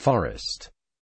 forest.